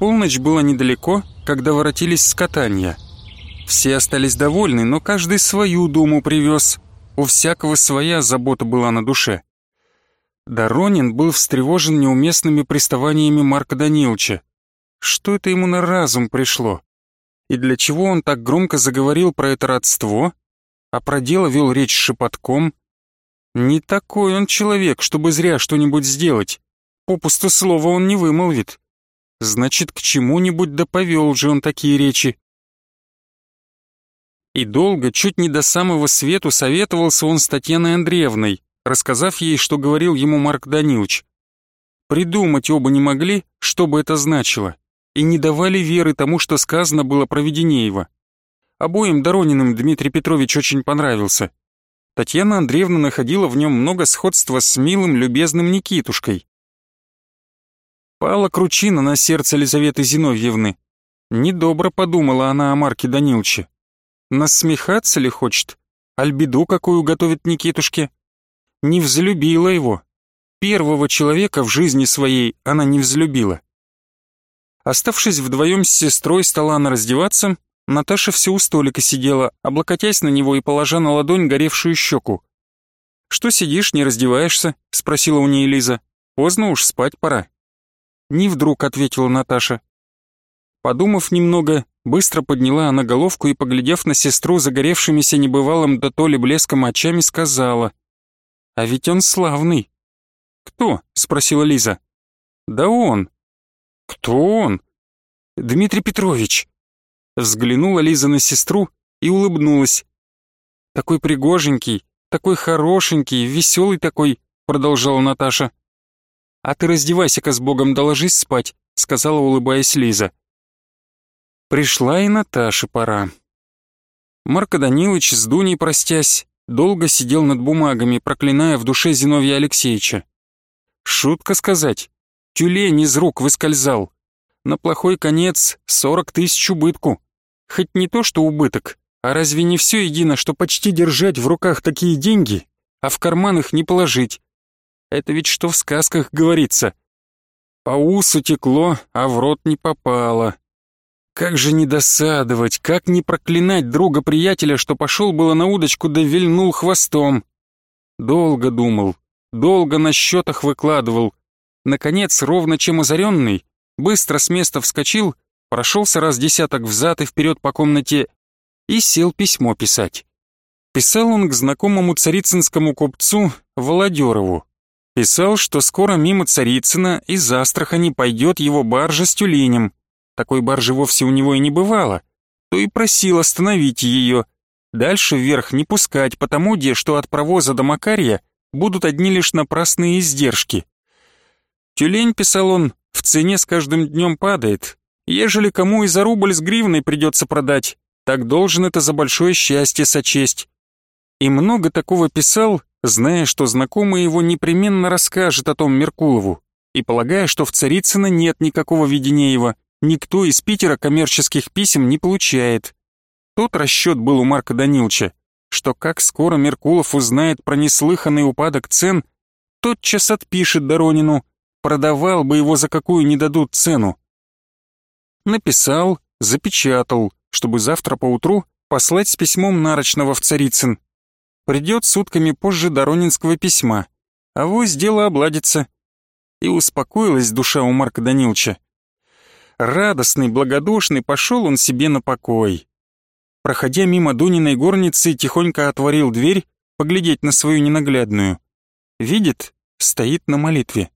Полночь была недалеко, когда воротились с катания. Все остались довольны, но каждый свою думу привез. У всякого своя забота была на душе. Доронин был встревожен неуместными приставаниями Марка Даниловича. Что это ему на разум пришло? И для чего он так громко заговорил про это родство? А про дело вел речь шепотком? Не такой он человек, чтобы зря что-нибудь сделать. Попусту слова он не вымолвит. Значит, к чему-нибудь да повел же он такие речи. И долго, чуть не до самого свету, советовался он с Татьяной Андреевной, рассказав ей, что говорил ему Марк Данилович. Придумать оба не могли, что бы это значило, и не давали веры тому, что сказано было про Веденеева. Обоим Дорониным Дмитрий Петрович очень понравился. Татьяна Андреевна находила в нем много сходства с милым, любезным Никитушкой. Пала кручина на сердце Лизаветы Зиновьевны. Недобро подумала она о Марке Данилче. Насмехаться ли хочет? Альбеду какую готовит Никитушке? Не взлюбила его. Первого человека в жизни своей она не взлюбила. Оставшись вдвоем с сестрой, стала она раздеваться, Наташа все у столика сидела, облокотясь на него и положа на ладонь горевшую щеку. «Что сидишь, не раздеваешься?» — спросила у нее Лиза. «Поздно уж, спать пора». «Не вдруг», — ответила Наташа. Подумав немного, быстро подняла она головку и, поглядев на сестру загоревшимися небывалым да то ли блеском очами, сказала. «А ведь он славный». «Кто?» — спросила Лиза. «Да он». «Кто он?» «Дмитрий Петрович». Взглянула Лиза на сестру и улыбнулась. «Такой пригоженький, такой хорошенький, веселый такой», — продолжала Наташа. «А ты раздевайся-ка с Богом, да ложись спать», — сказала, улыбаясь Лиза. Пришла и Наташе пора. Марко Данилович с Дуней простясь, долго сидел над бумагами, проклиная в душе Зиновья Алексеевича. Шутка сказать, тюлень из рук выскользал. На плохой конец сорок тысяч убытку. Хоть не то, что убыток, а разве не все едино, что почти держать в руках такие деньги, а в карман их не положить? Это ведь что в сказках говорится. По усу текло, а в рот не попало. Как же не досадовать, как не проклинать друга-приятеля, что пошел было на удочку да вильнул хвостом. Долго думал, долго на счетах выкладывал. Наконец, ровно чем озаренный, быстро с места вскочил, прошелся раз десяток взад и вперед по комнате и сел письмо писать. Писал он к знакомому царицынскому купцу Володерову. Писал, что скоро мимо Царицына из Астрахани пойдет его баржа с тюленем. Такой баржи вовсе у него и не бывало. То и просил остановить ее. Дальше вверх не пускать, потому где, что от провоза до Макария будут одни лишь напрасные издержки. Тюлень, писал он, в цене с каждым днем падает. Ежели кому и за рубль с гривной придется продать, так должен это за большое счастье сочесть. И много такого писал, зная, что знакомый его непременно расскажет о том Меркулову, и полагая, что в Царицыно нет никакого Веденеева, никто из Питера коммерческих писем не получает. Тот расчет был у Марка Данилча, что как скоро Меркулов узнает про неслыханный упадок цен, тотчас отпишет Доронину, продавал бы его за какую не дадут цену. Написал, запечатал, чтобы завтра поутру послать с письмом Нарочного в Царицын. Придет сутками позже Доронинского письма, а вось дело обладится. И успокоилась душа у Марка Данилча. Радостный, благодушный пошел он себе на покой. Проходя мимо Дуниной горницы, тихонько отворил дверь, поглядеть на свою ненаглядную. Видит, стоит на молитве.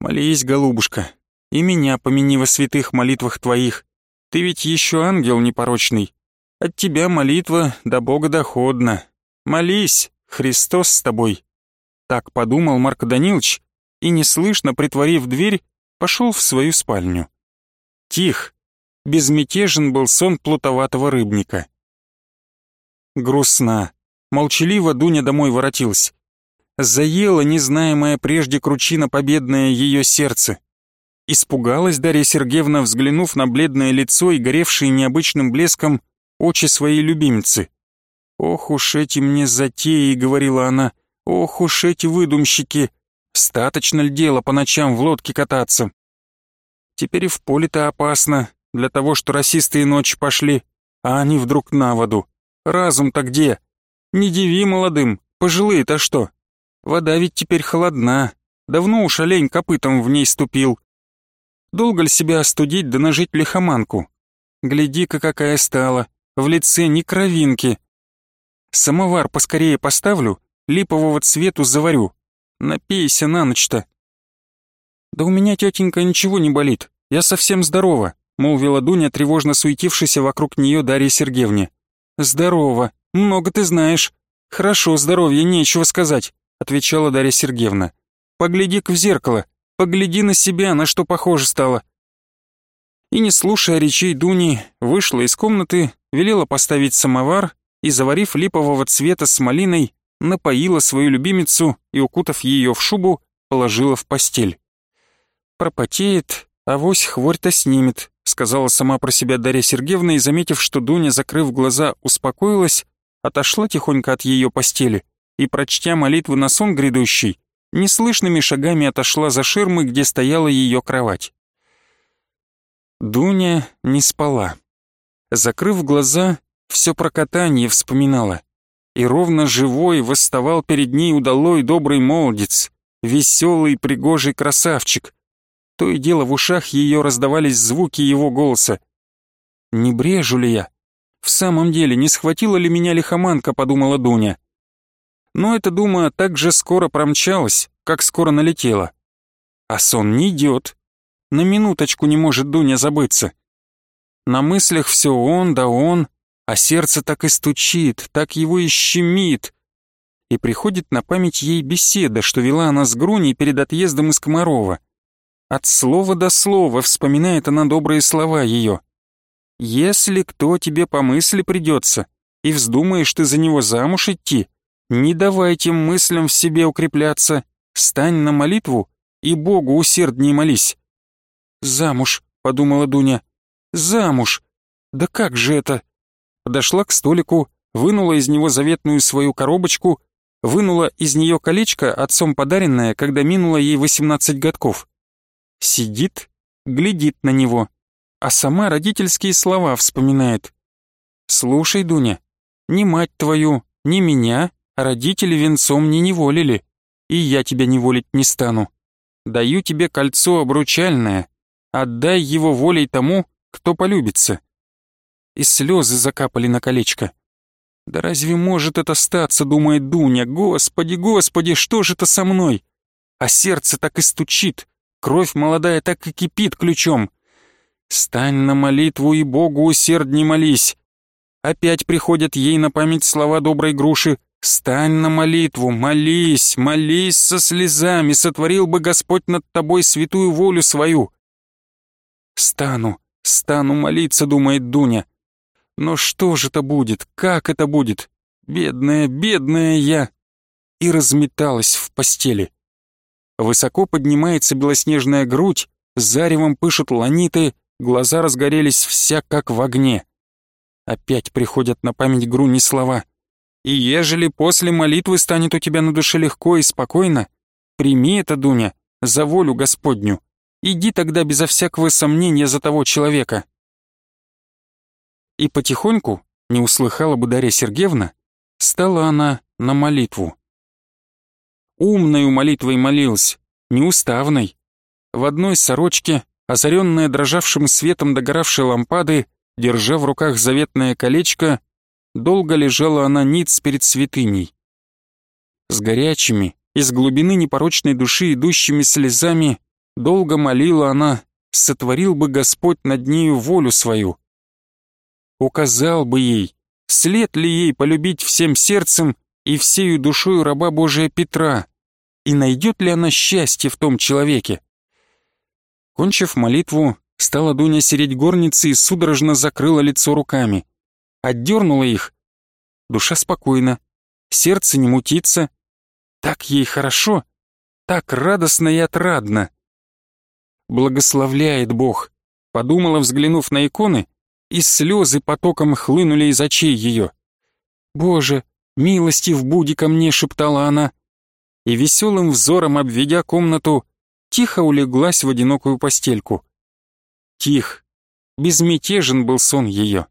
«Молись, голубушка, и меня помяни во святых молитвах твоих. Ты ведь еще ангел непорочный. От тебя молитва до Бога доходна. Молись, Христос с тобой». Так подумал Марк Данилович и, неслышно притворив дверь, пошел в свою спальню. Тих, безмятежен был сон плутоватого рыбника. Грустно, молчаливо Дуня домой воротилась. Заела незнаемая прежде кручина победное ее сердце. Испугалась Дарья Сергеевна, взглянув на бледное лицо и горевшие необычным блеском очи своей любимицы. «Ох уж эти мне затеи», — говорила она, — «ох уж эти выдумщики! Статочно ли дело по ночам в лодке кататься?» Теперь и в поле-то опасно, для того, что расисты и ночь пошли, а они вдруг на воду. Разум-то где? Не диви молодым, пожилые-то что? Вода ведь теперь холодна, давно уж олень копытом в ней ступил. Долго ли себя остудить да нажить лихоманку? Гляди-ка, какая стала, в лице ни кровинки. Самовар поскорее поставлю, липового цвету заварю. Напейся на ночь-то. Да у меня, тетенька, ничего не болит, я совсем здорова, молвила Дуня, тревожно суетившаяся вокруг нее Дарья Сергеевне. Здорово, много ты знаешь. Хорошо, здоровье, нечего сказать, отвечала Дарья Сергеевна. Погляди-ка в зеркало, погляди на себя, на что похоже стало. И не слушая речей Дуни, вышла из комнаты, велела поставить самовар и, заварив липового цвета с малиной, напоила свою любимицу и, укутав ее в шубу, положила в постель. «Пропотеет, авось хворь-то снимет», сказала сама про себя Дарья Сергеевна и, заметив, что Дуня, закрыв глаза, успокоилась, отошла тихонько от ее постели и, прочтя молитву на сон грядущий, неслышными шагами отошла за ширмы, где стояла ее кровать. Дуня не спала. Закрыв глаза, все про катание вспоминала. И ровно живой восставал перед ней удалой добрый молодец, веселый пригожий красавчик. То и дело в ушах ее раздавались звуки его голоса. «Не брежу ли я? В самом деле, не схватила ли меня лихоманка?» — подумала Дуня. Но эта дума так же скоро промчалась, как скоро налетела. А сон не идет. На минуточку не может Дуня забыться. На мыслях все он да он, а сердце так и стучит, так его и щемит. И приходит на память ей беседа, что вела она с Груней перед отъездом из Комарова. От слова до слова вспоминает она добрые слова ее. «Если кто тебе по мысли придется, и вздумаешь ты за него замуж идти, не давай тем мыслям в себе укрепляться, стань на молитву и Богу усерднее молись». «Замуж», — подумала Дуня, — «замуж! Да как же это?» Подошла к столику, вынула из него заветную свою коробочку, вынула из нее колечко, отцом подаренное, когда минуло ей 18 годков. Сидит, глядит на него, а сама родительские слова вспоминает. «Слушай, Дуня, ни мать твою, ни меня родители венцом не неволили, и я тебя неволить не стану. Даю тебе кольцо обручальное, отдай его волей тому, кто полюбится и слезы закапали на колечко. «Да разве может это статься?» — думает Дуня. «Господи, господи, что же это со мной?» А сердце так и стучит, кровь молодая так и кипит ключом. «Стань на молитву и Богу усердней молись!» Опять приходят ей на память слова доброй груши «Стань на молитву, молись, молись со слезами, сотворил бы Господь над тобой святую волю свою». «Стану, стану молиться», — думает Дуня. Но что же это будет? Как это будет? Бедная, бедная я!» И разметалась в постели. Высоко поднимается белоснежная грудь, заревом пышут ланиты, глаза разгорелись вся как в огне. Опять приходят на память Груни слова. «И ежели после молитвы станет у тебя на душе легко и спокойно, прими это, Дуня, за волю Господню. Иди тогда безо всякого сомнения за того человека, и потихоньку, не услыхала бы Дарья Сергеевна, стала она на молитву. Умною молитвой молилась, неуставной. В одной сорочке, озаренная дрожавшим светом догоравшей лампады, держа в руках заветное колечко, долго лежала она ниц перед святыней. С горячими, из глубины непорочной души идущими слезами, долго молила она, сотворил бы Господь над нею волю свою, указал бы ей, след ли ей полюбить всем сердцем и всею душою раба Божия Петра, и найдет ли она счастье в том человеке. Кончив молитву, стала Дуня сереть горницы и судорожно закрыла лицо руками. Отдернула их. Душа спокойна, сердце не мутится. Так ей хорошо, так радостно и отрадно. Благословляет Бог, подумала, взглянув на иконы, и слезы потоком хлынули из очей ее. «Боже, милости в буди ко мне!» — шептала она. И веселым взором, обведя комнату, тихо улеглась в одинокую постельку. тих, безмятежен был сон ее.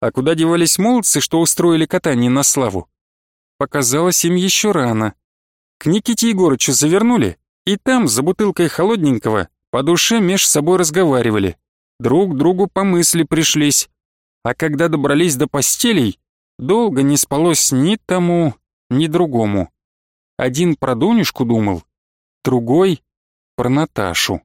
А куда девались молодцы, что устроили катание на славу? Показалось им еще рано. К Никите Егорычу завернули, и там, за бутылкой холодненького, по душе меж собой разговаривали. Друг другу по мысли пришлись. А когда добрались до постелей, долго не спалось ни тому, ни другому. Один про Дунюшку думал, другой про Наташу.